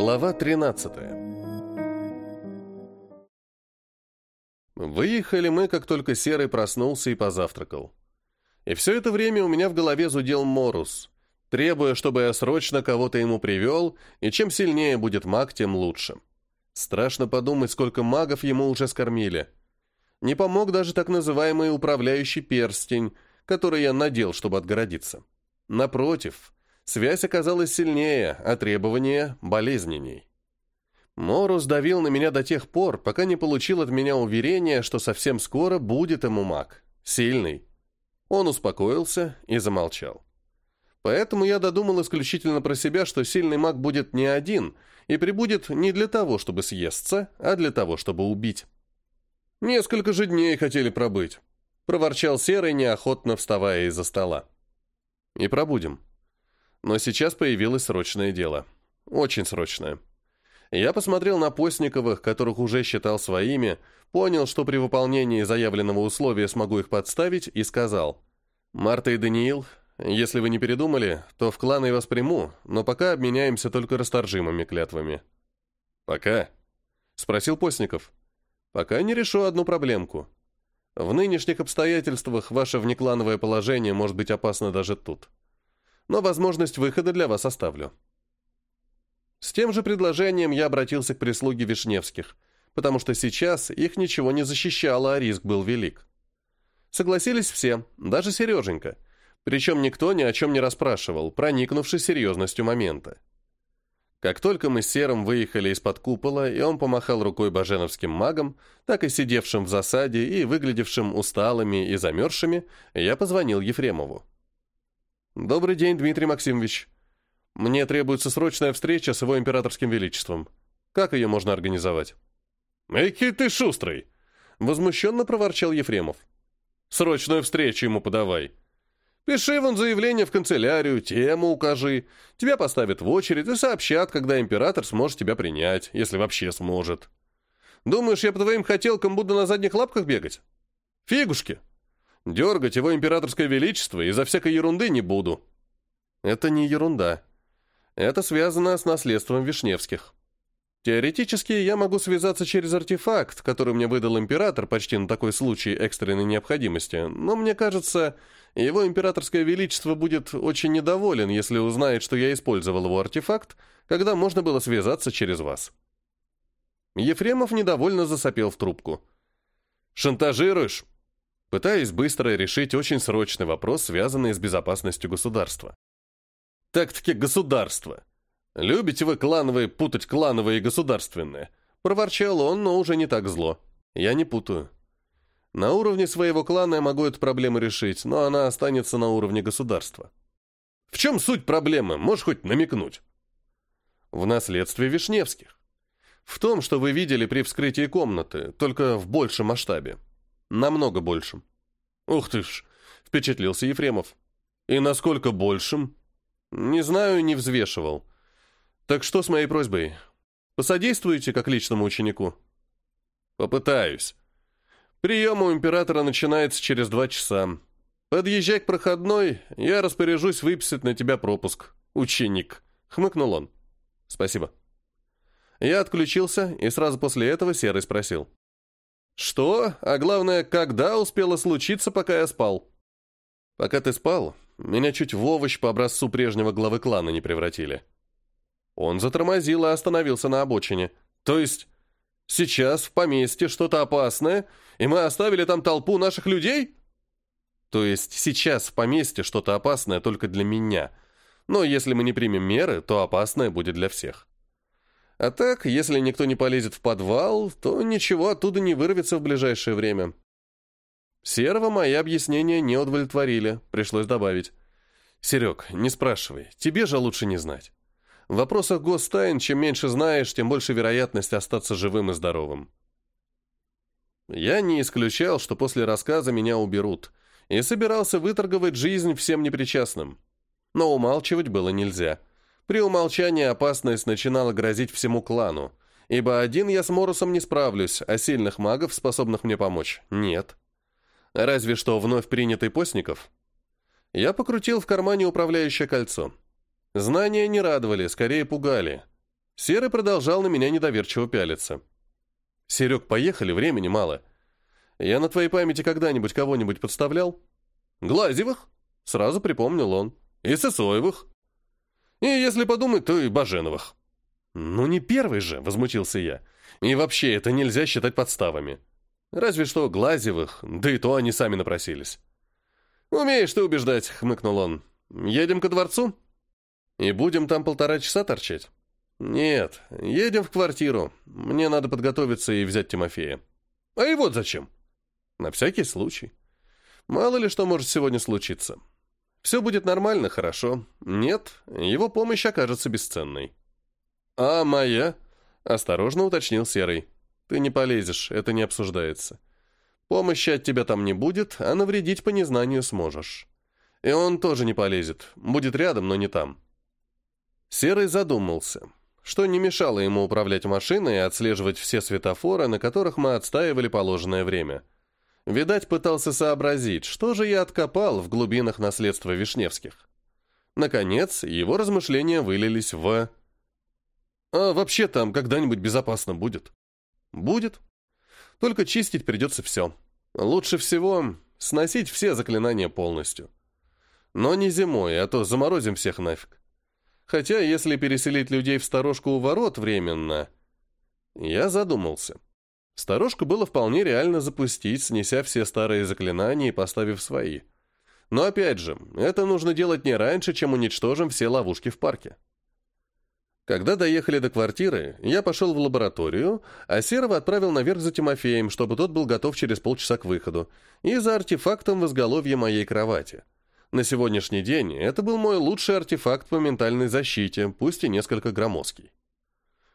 Глава 13 Выехали мы, как только Серый проснулся и позавтракал. И все это время у меня в голове зудел Морус, требуя, чтобы я срочно кого-то ему привел, и чем сильнее будет маг, тем лучше. Страшно подумать, сколько магов ему уже скормили. Не помог даже так называемый управляющий перстень, который я надел, чтобы отгородиться. Напротив, Связь оказалась сильнее, а требования – болезненней. Морус давил на меня до тех пор, пока не получил от меня уверения, что совсем скоро будет ему маг. Сильный. Он успокоился и замолчал. Поэтому я додумал исключительно про себя, что сильный маг будет не один и прибудет не для того, чтобы съесться, а для того, чтобы убить. «Несколько же дней хотели пробыть», — проворчал Серый, неохотно вставая из-за стола. «И пробудем», но сейчас появилось срочное дело. Очень срочное. Я посмотрел на Постниковых, которых уже считал своими, понял, что при выполнении заявленного условия смогу их подставить, и сказал. «Марта и Даниил, если вы не передумали, то в кланы я вас приму, но пока обменяемся только расторжимыми клятвами». «Пока?» — спросил Постников. «Пока не решу одну проблемку. В нынешних обстоятельствах ваше внеклановое положение может быть опасно даже тут» но возможность выхода для вас оставлю. С тем же предложением я обратился к прислуге Вишневских, потому что сейчас их ничего не защищало, а риск был велик. Согласились все, даже Сереженька. Причем никто ни о чем не расспрашивал, проникнувшись серьезностью момента. Как только мы с Серым выехали из-под купола, и он помахал рукой баженовским магам, так и сидевшим в засаде и выглядевшим усталыми и замерзшими, я позвонил Ефремову. «Добрый день, Дмитрий Максимович. Мне требуется срочная встреча с его императорским величеством. Как ее можно организовать?» «Эки ты шустрый!» — возмущенно проворчал Ефремов. «Срочную встречу ему подавай. Пиши вон заявление в канцелярию, тему укажи. Тебя поставят в очередь и сообщат, когда император сможет тебя принять, если вообще сможет. Думаешь, я по твоим хотелкам буду на задних лапках бегать? Фигушки!» Дергать его императорское величество из-за всякой ерунды не буду. Это не ерунда. Это связано с наследством Вишневских. Теоретически я могу связаться через артефакт, который мне выдал император почти на такой случай экстренной необходимости, но мне кажется, его императорское величество будет очень недоволен, если узнает, что я использовал его артефакт, когда можно было связаться через вас. Ефремов недовольно засопел в трубку. «Шантажируешь?» пытаясь быстро решить очень срочный вопрос, связанный с безопасностью государства. Так-таки государство. Любите вы клановые путать клановые и государственные? Проворчал он, но уже не так зло. Я не путаю. На уровне своего клана я могу эту проблему решить, но она останется на уровне государства. В чем суть проблемы? Можешь хоть намекнуть? В наследстве Вишневских. В том, что вы видели при вскрытии комнаты, только в большем масштабе. Намного большим. Ух ты ж, впечатлился Ефремов. И насколько большим? Не знаю, не взвешивал. Так что с моей просьбой? Посодействуете как личному ученику? Попытаюсь. Прием у императора начинается через два часа. Подъезжай к проходной, я распоряжусь выписать на тебя пропуск. Ученик. Хмыкнул он. Спасибо. Я отключился, и сразу после этого Серый спросил. Что, а главное, когда успело случиться, пока я спал? Пока ты спал, меня чуть в овощ по образцу прежнего главы клана не превратили. Он затормозил и остановился на обочине. То есть, сейчас в поместье что-то опасное, и мы оставили там толпу наших людей? То есть, сейчас в поместье что-то опасное только для меня. Но если мы не примем меры, то опасное будет для всех. А так, если никто не полезет в подвал, то ничего оттуда не вырвется в ближайшее время. Серва, мои объяснения не удовлетворили, пришлось добавить. «Серег, не спрашивай, тебе же лучше не знать. В вопросах гостайн чем меньше знаешь, тем больше вероятность остаться живым и здоровым». Я не исключал, что после рассказа меня уберут, и собирался выторговать жизнь всем непричастным. Но умалчивать было нельзя – при умолчании опасность начинала грозить всему клану, ибо один я с Морусом не справлюсь, а сильных магов, способных мне помочь, нет. Разве что вновь принятый постников. Я покрутил в кармане управляющее кольцо. Знания не радовали, скорее пугали. Серый продолжал на меня недоверчиво пялиться. «Серег, поехали, времени мало. Я на твоей памяти когда-нибудь кого-нибудь подставлял?» «Глазевых?» — сразу припомнил он. «И Сысоевых?» И если подумать, то и Баженовых. «Ну не первый же», — возмутился я. «И вообще это нельзя считать подставами. Разве что Глазевых, да и то они сами напросились». «Умеешь ты убеждать», — хмыкнул он. «Едем ко дворцу?» «И будем там полтора часа торчать?» «Нет, едем в квартиру. Мне надо подготовиться и взять Тимофея». «А и вот зачем?» «На всякий случай. Мало ли что может сегодня случиться». Все будет нормально, хорошо. Нет, его помощь окажется бесценной. А моя? Осторожно уточнил Серый. Ты не полезешь, это не обсуждается. Помощи от тебя там не будет, а навредить по незнанию сможешь. И он тоже не полезет, будет рядом, но не там. Серый задумался, что не мешало ему управлять машиной и отслеживать все светофоры, на которых мы отстаивали положенное время – Видать, пытался сообразить, что же я откопал в глубинах наследства Вишневских. Наконец, его размышления вылились в... А вообще там когда-нибудь безопасно будет? Будет. Только чистить придется все. Лучше всего сносить все заклинания полностью. Но не зимой, а то заморозим всех нафиг. Хотя, если переселить людей в сторожку у ворот временно... Я задумался. Старушку было вполне реально запустить, снеся все старые заклинания и поставив свои. Но опять же, это нужно делать не раньше, чем уничтожим все ловушки в парке. Когда доехали до квартиры, я пошел в лабораторию, а Серова отправил наверх за Тимофеем, чтобы тот был готов через полчаса к выходу, и за артефактом в изголовье моей кровати. На сегодняшний день это был мой лучший артефакт по ментальной защите, пусть и несколько громоздкий.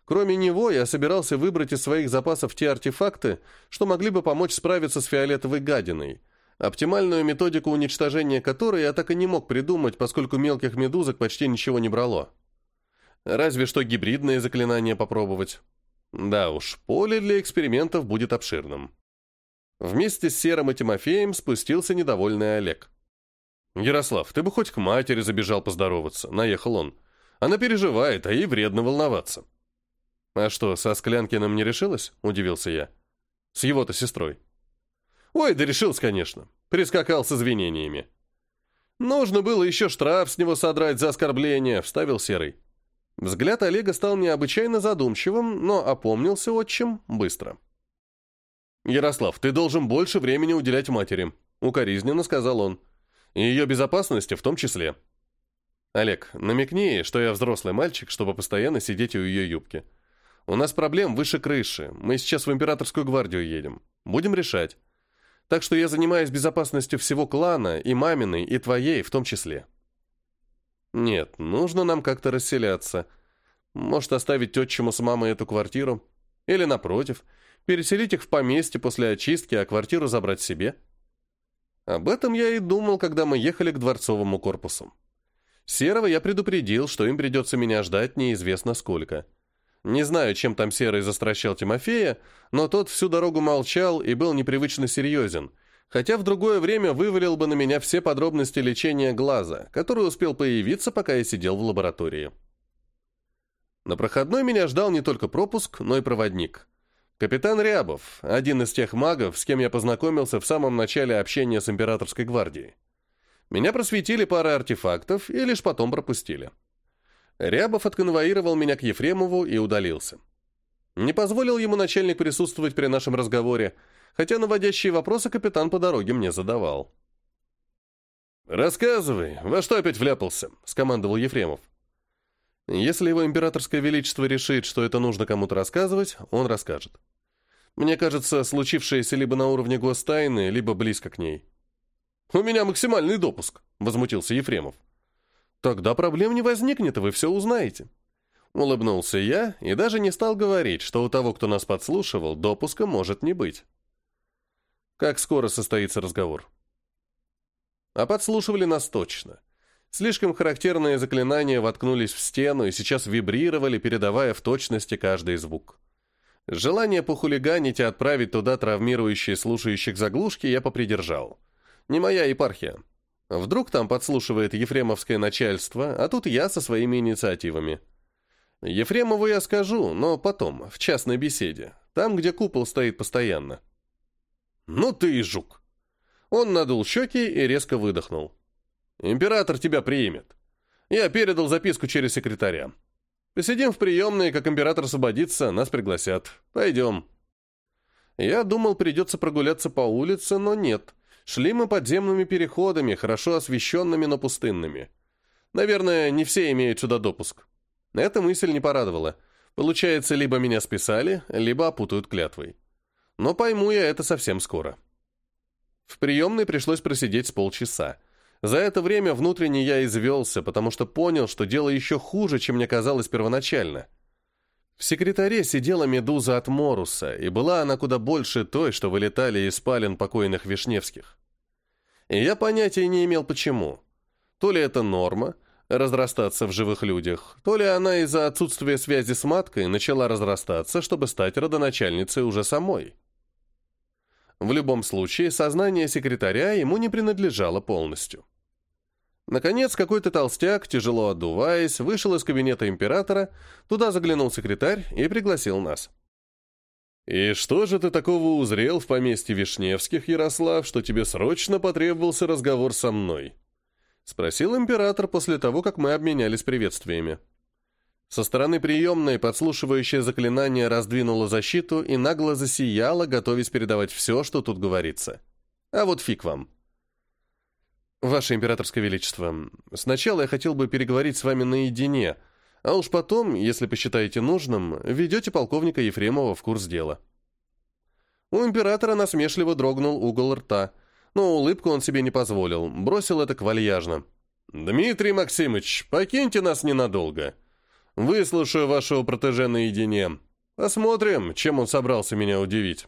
Кроме него, я собирался выбрать из своих запасов те артефакты, что могли бы помочь справиться с фиолетовой гадиной, оптимальную методику уничтожения которой я так и не мог придумать, поскольку мелких медузок почти ничего не брало. Разве что гибридные заклинания попробовать. Да уж, поле для экспериментов будет обширным. Вместе с Серым и Тимофеем спустился недовольный Олег. «Ярослав, ты бы хоть к матери забежал поздороваться», — наехал он. «Она переживает, а ей вредно волноваться». «А что, со Склянкиным не решилась?» – удивился я. «С его-то сестрой». «Ой, да решился, конечно. Прискакал с извинениями». «Нужно было еще штраф с него содрать за оскорбление», – вставил Серый. Взгляд Олега стал необычайно задумчивым, но опомнился отчим быстро. «Ярослав, ты должен больше времени уделять матери», — укоризненно сказал он. «И ее безопасности в том числе». «Олег, намекни ей, что я взрослый мальчик, чтобы постоянно сидеть у ее юбки. У нас проблем выше крыши. Мы сейчас в императорскую гвардию едем. Будем решать. Так что я занимаюсь безопасностью всего клана, и маминой, и твоей в том числе. Нет, нужно нам как-то расселяться. Может, оставить отчиму с мамой эту квартиру? Или, напротив, переселить их в поместье после очистки, а квартиру забрать себе? Об этом я и думал, когда мы ехали к дворцовому корпусу. Серого я предупредил, что им придется меня ждать неизвестно сколько – не знаю, чем там Серый застращал Тимофея, но тот всю дорогу молчал и был непривычно серьезен, хотя в другое время вывалил бы на меня все подробности лечения глаза, который успел появиться, пока я сидел в лаборатории. На проходной меня ждал не только пропуск, но и проводник. Капитан Рябов, один из тех магов, с кем я познакомился в самом начале общения с императорской гвардией. Меня просветили пары артефактов и лишь потом пропустили. Рябов отконвоировал меня к Ефремову и удалился. Не позволил ему начальник присутствовать при нашем разговоре, хотя наводящие вопросы капитан по дороге мне задавал. «Рассказывай, во что опять вляпался?» — скомандовал Ефремов. Если его императорское величество решит, что это нужно кому-то рассказывать, он расскажет. Мне кажется, случившееся либо на уровне гостайны, либо близко к ней. «У меня максимальный допуск», — возмутился Ефремов. «Тогда проблем не возникнет, и вы все узнаете». Улыбнулся я и даже не стал говорить, что у того, кто нас подслушивал, допуска может не быть. Как скоро состоится разговор? А подслушивали нас точно. Слишком характерные заклинания воткнулись в стену и сейчас вибрировали, передавая в точности каждый звук. Желание похулиганить и отправить туда травмирующие слушающих заглушки я попридержал. Не моя епархия. Вдруг там подслушивает ефремовское начальство, а тут я со своими инициативами. Ефремову я скажу, но потом, в частной беседе, там, где купол стоит постоянно. «Ну ты и жук!» Он надул щеки и резко выдохнул. «Император тебя примет. Я передал записку через секретаря. Посидим в приемной, как император освободится, нас пригласят. Пойдем». Я думал, придется прогуляться по улице, но нет. Шли мы подземными переходами, хорошо освещенными, но пустынными. Наверное, не все имеют сюда допуск. Эта мысль не порадовала. Получается, либо меня списали, либо опутают клятвой. Но пойму я это совсем скоро. В приемной пришлось просидеть с полчаса. За это время внутренне я извелся, потому что понял, что дело еще хуже, чем мне казалось первоначально – в секретаре сидела медуза от Моруса, и была она куда больше той, что вылетали из спален покойных Вишневских. И я понятия не имел почему. То ли это норма, разрастаться в живых людях, то ли она из-за отсутствия связи с маткой начала разрастаться, чтобы стать родоначальницей уже самой. В любом случае, сознание секретаря ему не принадлежало полностью. Наконец, какой-то толстяк, тяжело отдуваясь, вышел из кабинета императора, туда заглянул секретарь и пригласил нас. «И что же ты такого узрел в поместье Вишневских, Ярослав, что тебе срочно потребовался разговор со мной?» — спросил император после того, как мы обменялись приветствиями. Со стороны приемной подслушивающее заклинание раздвинуло защиту и нагло засияло, готовясь передавать все, что тут говорится. «А вот фиг вам!» «Ваше императорское величество, сначала я хотел бы переговорить с вами наедине, а уж потом, если посчитаете нужным, ведете полковника Ефремова в курс дела». У императора насмешливо дрогнул угол рта, но улыбку он себе не позволил, бросил это квальяжно. «Дмитрий Максимович, покиньте нас ненадолго. Выслушаю вашего протеже наедине. Посмотрим, чем он собрался меня удивить».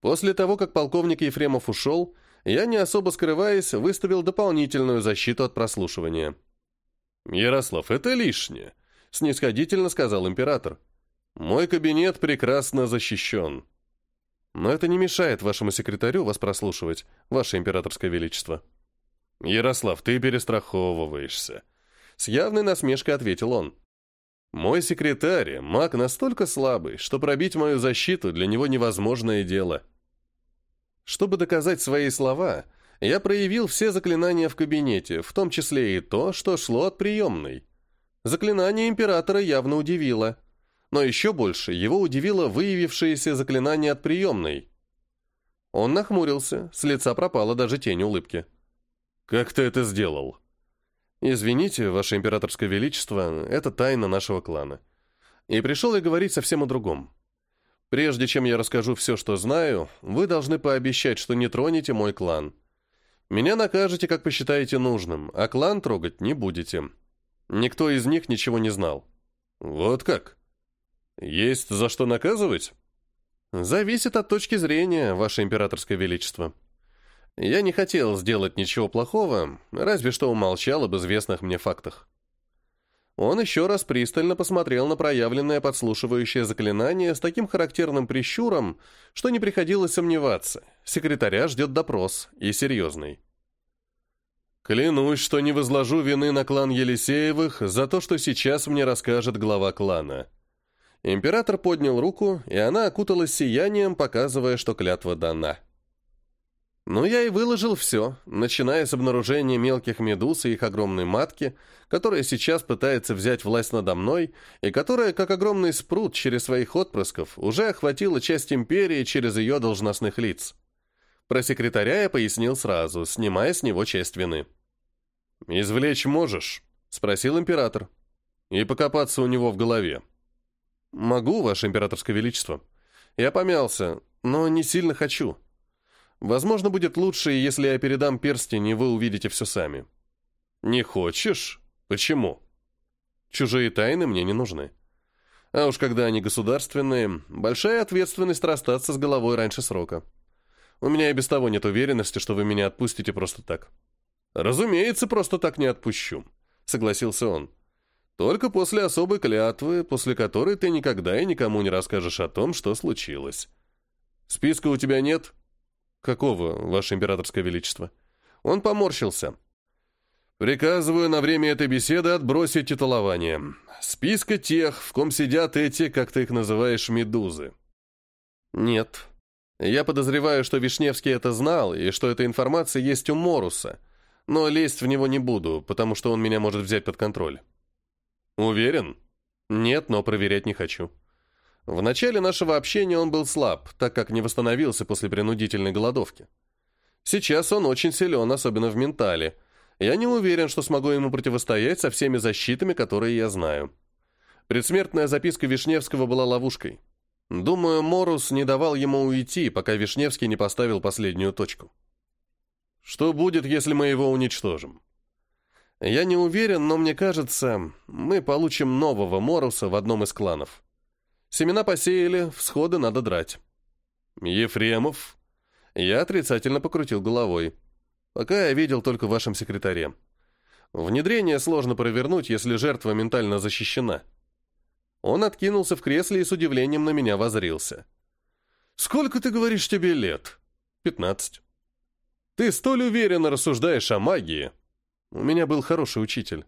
После того, как полковник Ефремов ушел, я, не особо скрываясь, выставил дополнительную защиту от прослушивания. «Ярослав, это лишнее», — снисходительно сказал император. «Мой кабинет прекрасно защищен». «Но это не мешает вашему секретарю вас прослушивать, ваше императорское величество». «Ярослав, ты перестраховываешься», — с явной насмешкой ответил он. «Мой секретарь, маг настолько слабый, что пробить мою защиту для него невозможное дело». Чтобы доказать свои слова, я проявил все заклинания в кабинете, в том числе и то, что шло от приемной. Заклинание императора явно удивило. Но еще больше его удивило выявившееся заклинание от приемной. Он нахмурился, с лица пропала даже тень улыбки. «Как ты это сделал?» «Извините, Ваше Императорское Величество, это тайна нашего клана. И пришел я говорить совсем о другом. Прежде чем я расскажу все, что знаю, вы должны пообещать, что не тронете мой клан. Меня накажете, как посчитаете нужным, а клан трогать не будете. Никто из них ничего не знал. Вот как? Есть за что наказывать? Зависит от точки зрения, ваше императорское величество. Я не хотел сделать ничего плохого, разве что умолчал об известных мне фактах. Он еще раз пристально посмотрел на проявленное подслушивающее заклинание с таким характерным прищуром, что не приходилось сомневаться. Секретаря ждет допрос, и серьезный. «Клянусь, что не возложу вины на клан Елисеевых за то, что сейчас мне расскажет глава клана». Император поднял руку, и она окуталась сиянием, показывая, что клятва дана. Но я и выложил все, начиная с обнаружения мелких медуз и их огромной матки, которая сейчас пытается взять власть надо мной, и которая, как огромный спрут через своих отпрысков, уже охватила часть империи через ее должностных лиц. Про секретаря я пояснил сразу, снимая с него часть вины. «Извлечь можешь?» — спросил император. «И покопаться у него в голове». «Могу, ваше императорское величество. Я помялся, но не сильно хочу». Возможно, будет лучше, если я передам перстень, и вы увидите все сами. Не хочешь? Почему? Чужие тайны мне не нужны. А уж когда они государственные, большая ответственность расстаться с головой раньше срока. У меня и без того нет уверенности, что вы меня отпустите просто так. Разумеется, просто так не отпущу, согласился он. Только после особой клятвы, после которой ты никогда и никому не расскажешь о том, что случилось. Списка у тебя нет? — «Какого, Ваше Императорское Величество?» Он поморщился. Приказываю на время этой беседы отбросить титулование. Списка тех, в ком сидят эти, как ты их называешь, медузы. Нет. Я подозреваю, что Вишневский это знал, и что эта информация есть у Моруса. Но лезть в него не буду, потому что он меня может взять под контроль. Уверен? Нет, но проверять не хочу. В начале нашего общения он был слаб, так как не восстановился после принудительной голодовки. Сейчас он очень силен, особенно в ментале. Я не уверен, что смогу ему противостоять со всеми защитами, которые я знаю. Предсмертная записка Вишневского была ловушкой. Думаю, Морус не давал ему уйти, пока Вишневский не поставил последнюю точку. Что будет, если мы его уничтожим? Я не уверен, но мне кажется, мы получим нового Моруса в одном из кланов. Семена посеяли, всходы надо драть. Ефремов. Я отрицательно покрутил головой. Пока я видел только в вашем секретаре. Внедрение сложно провернуть, если жертва ментально защищена. Он откинулся в кресле и с удивлением на меня возрился. «Сколько, ты говоришь, тебе лет?» «Пятнадцать». «Ты столь уверенно рассуждаешь о магии». «У меня был хороший учитель.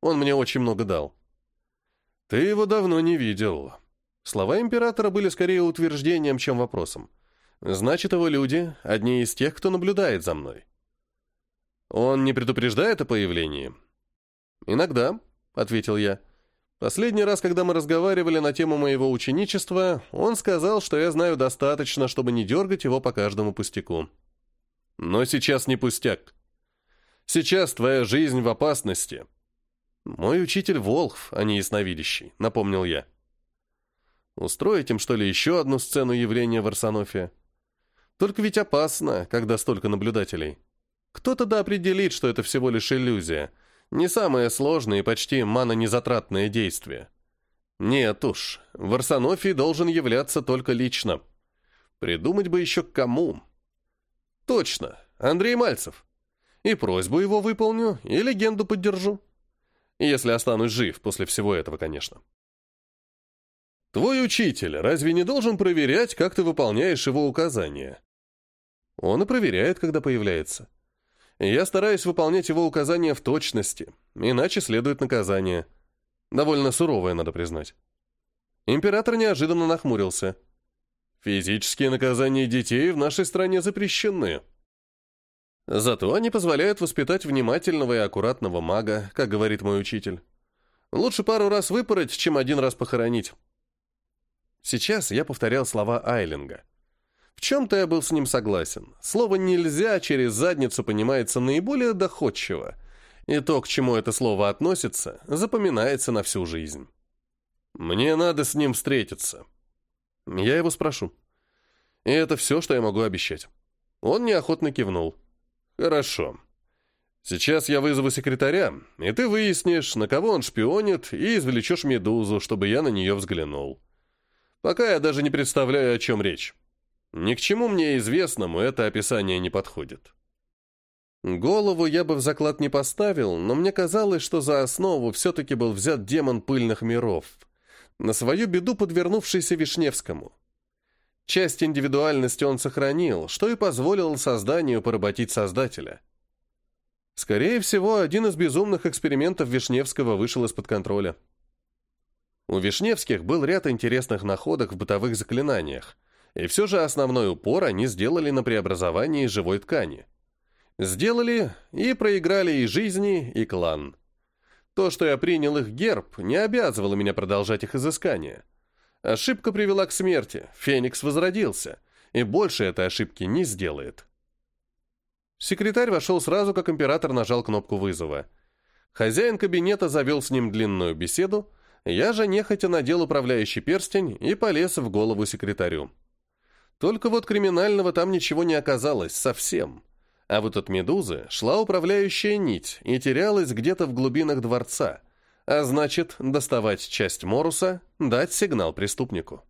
Он мне очень много дал». «Ты его давно не видел», Слова императора были скорее утверждением, чем вопросом. Значит, его люди — одни из тех, кто наблюдает за мной. Он не предупреждает о появлении? Иногда, — ответил я. Последний раз, когда мы разговаривали на тему моего ученичества, он сказал, что я знаю достаточно, чтобы не дергать его по каждому пустяку. Но сейчас не пустяк. Сейчас твоя жизнь в опасности. Мой учитель Волхв, а не ясновидящий, напомнил я. Устроить им, что ли, еще одну сцену явления в Арсенофе? Только ведь опасно, когда столько наблюдателей. Кто-то да определит, что это всего лишь иллюзия. Не самое сложное и почти манонезатратное действие. Нет уж, в Арсенофе должен являться только лично. Придумать бы еще к кому. Точно, Андрей Мальцев. И просьбу его выполню, и легенду поддержу. Если останусь жив после всего этого, конечно. Твой учитель разве не должен проверять, как ты выполняешь его указания? Он и проверяет, когда появляется. Я стараюсь выполнять его указания в точности, иначе следует наказание. Довольно суровое, надо признать. Император неожиданно нахмурился. Физические наказания детей в нашей стране запрещены. Зато они позволяют воспитать внимательного и аккуратного мага, как говорит мой учитель. Лучше пару раз выпороть, чем один раз похоронить. Сейчас я повторял слова Айлинга. В чем-то я был с ним согласен. Слово «нельзя» через задницу понимается наиболее доходчиво. И то, к чему это слово относится, запоминается на всю жизнь. Мне надо с ним встретиться. Я его спрошу. И это все, что я могу обещать. Он неохотно кивнул. Хорошо. Сейчас я вызову секретаря, и ты выяснишь, на кого он шпионит, и извлечешь медузу, чтобы я на нее взглянул. Пока я даже не представляю, о чем речь. Ни к чему мне известному это описание не подходит. Голову я бы в заклад не поставил, но мне казалось, что за основу все-таки был взят демон пыльных миров, на свою беду подвернувшийся Вишневскому. Часть индивидуальности он сохранил, что и позволило созданию поработить Создателя. Скорее всего, один из безумных экспериментов Вишневского вышел из-под контроля. У Вишневских был ряд интересных находок в бытовых заклинаниях, и все же основной упор они сделали на преобразовании живой ткани. Сделали и проиграли и жизни, и клан. То, что я принял их герб, не обязывало меня продолжать их изыскания. Ошибка привела к смерти, Феникс возродился, и больше этой ошибки не сделает. Секретарь вошел сразу, как император нажал кнопку вызова. Хозяин кабинета завел с ним длинную беседу, я же нехотя надел управляющий перстень и полез в голову секретарю. Только вот криминального там ничего не оказалось совсем. А вот от «Медузы» шла управляющая нить и терялась где-то в глубинах дворца. А значит, доставать часть Моруса, дать сигнал преступнику.